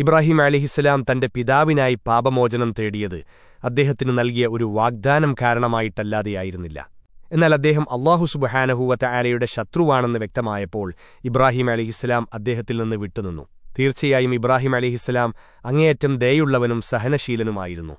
ഇബ്രാഹിം അലിഹിസ്സലാം തന്റെ പിതാവിനായി പാപമോചനം തേടിയത് അദ്ദേഹത്തിനു നൽകിയ ഒരു വാഗ്ദാനം കാരണമായിട്ടല്ലാതെയായിരുന്നില്ല. എന്നാൽ അദ്ദേഹം അള്ളാഹു സുബഹാനഹൂവത്ത ആലയുടെ ശത്രുവാണെന്ന് വ്യക്തമായപ്പോൾ ഇബ്രാഹിം അലിഹിസ്സലാം അദ്ദേഹത്തിൽ നിന്ന് വിട്ടുനിന്നു. തീർച്ചയായും ഇബ്രാഹിം അലിഹിസ്സലാം അങ്ങേയറ്റം ദയുള്ളവനും സഹനശീലനുമായിരുന്നു.